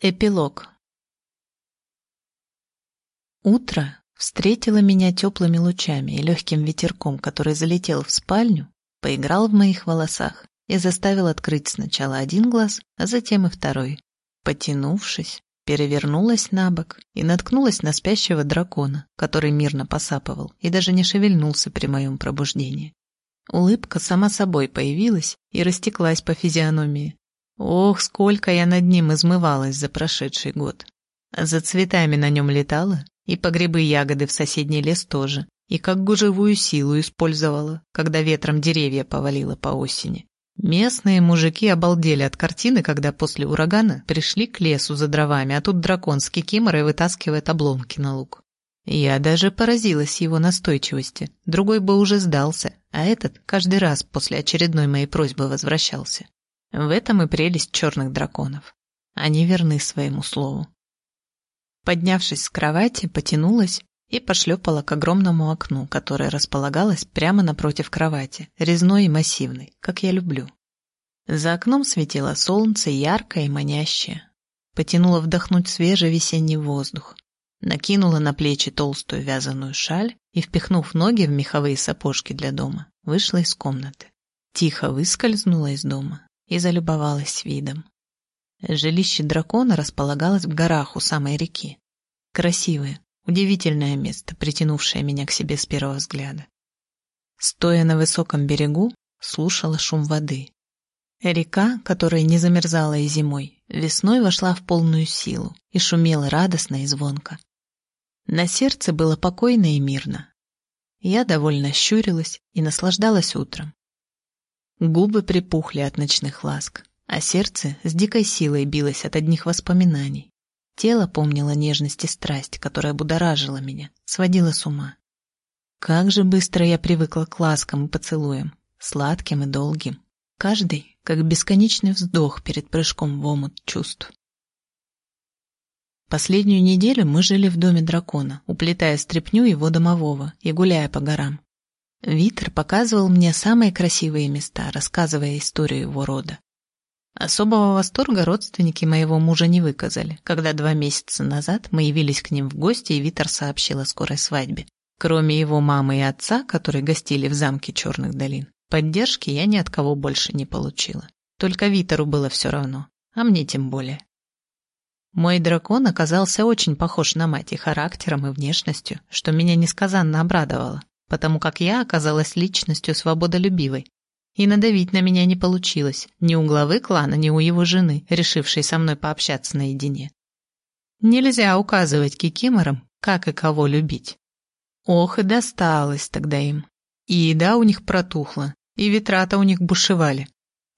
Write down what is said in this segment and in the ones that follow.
Эпилог Утро встретило меня теплыми лучами и легким ветерком, который залетел в спальню, поиграл в моих волосах и заставил открыть сначала один глаз, а затем и второй. Потянувшись, перевернулась на бок и наткнулась на спящего дракона, который мирно посапывал и даже не шевельнулся при моем пробуждении. Улыбка сама собой появилась и растеклась по физиономии, Ох, сколько я над ним измывалась за прошедший год. За цветами на нем летала, и по грибы ягоды в соседний лес тоже, и как гужевую силу использовала, когда ветром деревья повалило по осени. Местные мужики обалдели от картины, когда после урагана пришли к лесу за дровами, а тут дракон с кикиморой вытаскивает обломки на луг. Я даже поразилась его настойчивости. Другой бы уже сдался, а этот каждый раз после очередной моей просьбы возвращался. В этом и прелесть черных драконов. Они верны своему слову. Поднявшись с кровати, потянулась и пошлепала к огромному окну, которое располагалось прямо напротив кровати, резной и массивной, как я люблю. За окном светило солнце, яркое и манящее. Потянула вдохнуть свежий весенний воздух. Накинула на плечи толстую вязаную шаль и, впихнув ноги в меховые сапожки для дома, вышла из комнаты. Тихо выскользнула из дома и залюбовалась видом. Жилище дракона располагалось в горах у самой реки. Красивое, удивительное место, притянувшее меня к себе с первого взгляда. Стоя на высоком берегу, слушала шум воды. Река, которая не замерзала и зимой, весной вошла в полную силу и шумела радостно и звонко. На сердце было покойно и мирно. Я довольно щурилась и наслаждалась утром. Губы припухли от ночных ласк, а сердце с дикой силой билось от одних воспоминаний. Тело помнило нежность и страсть, которая будоражила меня, сводила с ума. Как же быстро я привыкла к ласкам и поцелуям, сладким и долгим. Каждый, как бесконечный вздох перед прыжком в омут чувств. Последнюю неделю мы жили в доме дракона, уплетая стряпню его домового и гуляя по горам. Витер показывал мне самые красивые места, рассказывая историю его рода. Особого восторга родственники моего мужа не выказали, когда два месяца назад мы явились к ним в гости, и Витер сообщил о скорой свадьбе. Кроме его мамы и отца, которые гостили в замке Черных долин, поддержки я ни от кого больше не получила. Только Витеру было все равно, а мне тем более. Мой дракон оказался очень похож на мать и характером, и внешностью, что меня несказанно обрадовало потому как я оказалась личностью свободолюбивой. И надавить на меня не получилось ни у главы клана, ни у его жены, решившей со мной пообщаться наедине. Нельзя указывать кикиморам, как и кого любить. Ох, и досталось тогда им. И еда у них протухла, и ветрата у них бушевали.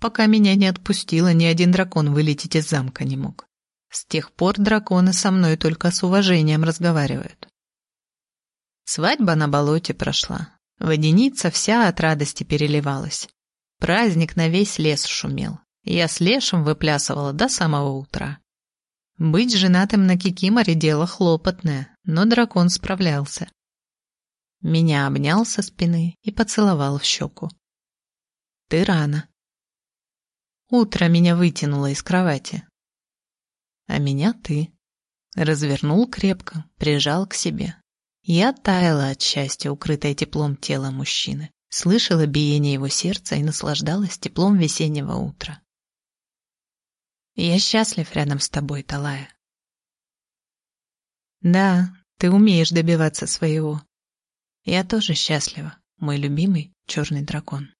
Пока меня не отпустило, ни один дракон вылететь из замка не мог. С тех пор драконы со мной только с уважением разговаривают. Свадьба на болоте прошла. Водяница вся от радости переливалась. Праздник на весь лес шумел. Я с лешим выплясывала до самого утра. Быть женатым на Кикиморе дело хлопотное, но дракон справлялся. Меня обнял со спины и поцеловал в щеку. «Ты рано». Утро меня вытянуло из кровати. А меня ты. Развернул крепко, прижал к себе, я таяла от счастья, укрытая теплом тела мужчины, слышала биение его сердца и наслаждалась теплом весеннего утра. Я счастлив рядом с тобой, Талая. Да, ты умеешь добиваться своего. Я тоже счастлива, мой любимый черный дракон.